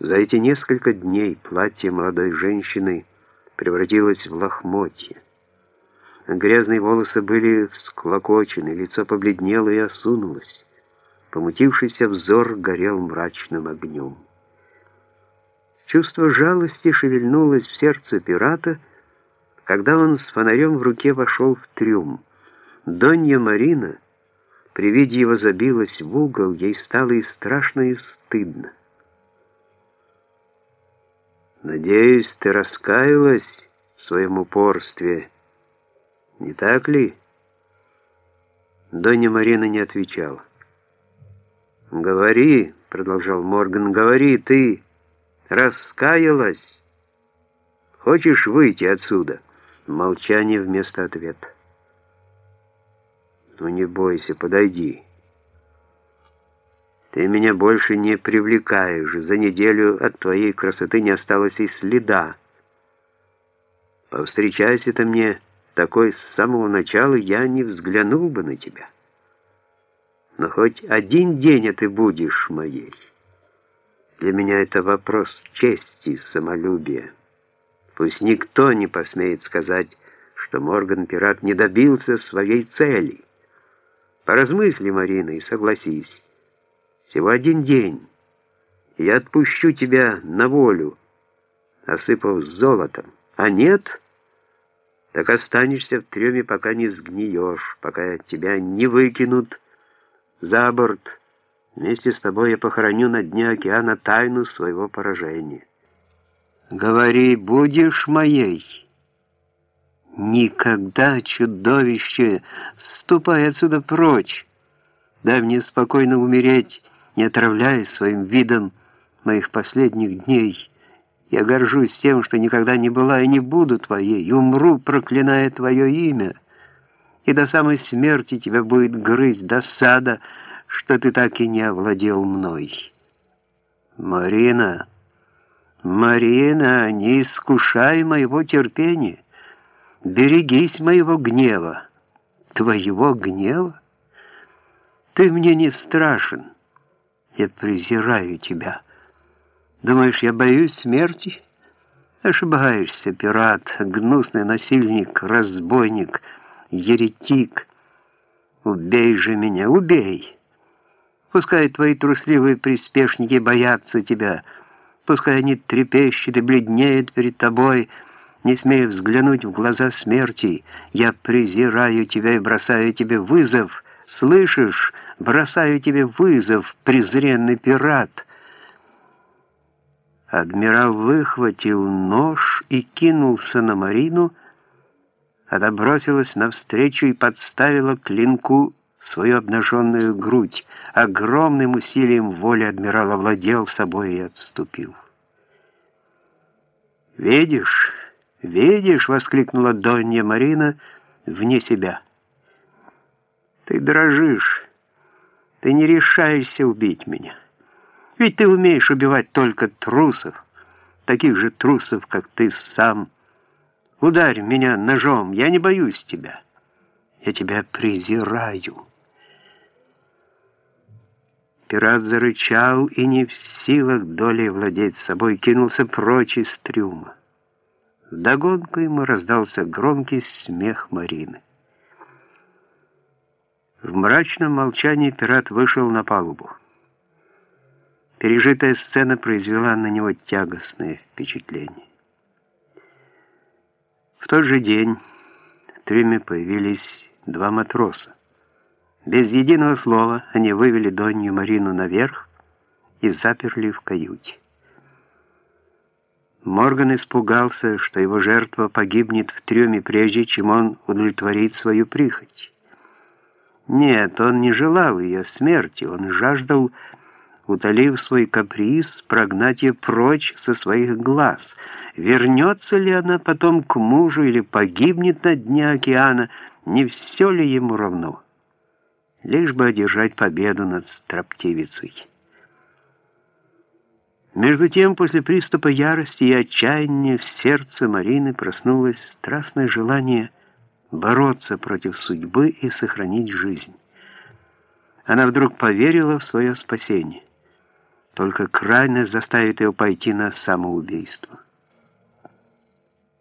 За эти несколько дней платье молодой женщины превратилось в лохмотье. Грязные волосы были всклокочены, лицо побледнело и осунулось. Помутившийся взор горел мрачным огнем. Чувство жалости шевельнулось в сердце пирата, когда он с фонарем в руке вошел в трюм. Донья Марина при виде его забилась в угол, ей стало и страшно, и стыдно. «Надеюсь, ты раскаялась в своем упорстве, не так ли?» Донья Марина не отвечала. «Говори», — продолжал Морган, — «говори ты, раскаялась? Хочешь выйти отсюда?» Молчание вместо ответа. «Ну не бойся, подойди». Ты меня больше не привлекаешь. За неделю от твоей красоты не осталось и следа. Повстречайся ты мне такой с самого начала, я не взглянул бы на тебя. Но хоть один день, ты будешь моей. Для меня это вопрос чести и самолюбия. Пусть никто не посмеет сказать, что Морган-пират не добился своей цели. Поразмысли, Марина, и согласись. Всего один день, и я отпущу тебя на волю, осыпав золотом. А нет, так останешься в трюме, пока не сгниешь, пока тебя не выкинут за борт. Вместе с тобой я похороню на дне океана тайну своего поражения. Говори, будешь моей? Никогда, чудовище, ступай отсюда прочь. Дай мне спокойно умереть, не отравляя своим видом моих последних дней. Я горжусь тем, что никогда не была и не буду твоей, умру, проклиная твое имя. И до самой смерти тебя будет грызть досада, что ты так и не овладел мной. Марина, Марина, не искушай моего терпения, берегись моего гнева. Твоего гнева? Ты мне не страшен. Я презираю тебя. Думаешь, я боюсь смерти? Ошибаешься, пират, гнусный насильник, разбойник, еретик. Убей же меня, убей. Пускай твои трусливые приспешники боятся тебя, пускай они трепещут и бледнеют перед тобой, не смея взглянуть в глаза смерти. Я презираю тебя и бросаю тебе вызов. Слышишь? Бросаю тебе вызов, презренный пират». Адмирал выхватил нож и кинулся на Марину, она бросилась навстречу и подставила клинку свою обнаженную грудь. Огромным усилием воли адмирал овладел собой и отступил. «Видишь, видишь!» — воскликнула Донья Марина вне себя. «Ты дрожишь!» Ты не решаешься убить меня. Ведь ты умеешь убивать только трусов, таких же трусов, как ты сам. Ударь меня ножом, я не боюсь тебя. Я тебя презираю. Пират зарычал и не в силах долей владеть собой, кинулся прочь из трюма. Вдогонку ему раздался громкий смех Марины. В мрачном молчании пират вышел на палубу. Пережитая сцена произвела на него тягостное впечатление. В тот же день в трюме появились два матроса. Без единого слова они вывели Донью Марину наверх и заперли в каюте. Морган испугался, что его жертва погибнет в трюме, прежде чем он удовлетворит свою прихоть. Нет, он не желал ее смерти, он жаждал, утолив свой каприз, прогнать ее прочь со своих глаз. Вернется ли она потом к мужу или погибнет на дне океана, не все ли ему равно? Лишь бы одержать победу над строптивицей. Между тем, после приступа ярости и отчаяния в сердце Марины проснулось страстное желание бороться против судьбы и сохранить жизнь. Она вдруг поверила в свое спасение. Только крайность заставит его пойти на самоубийство.